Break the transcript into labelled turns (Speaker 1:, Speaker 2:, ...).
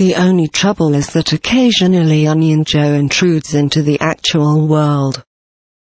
Speaker 1: The only trouble is that occasionally Onion Joe intrudes into the actual world.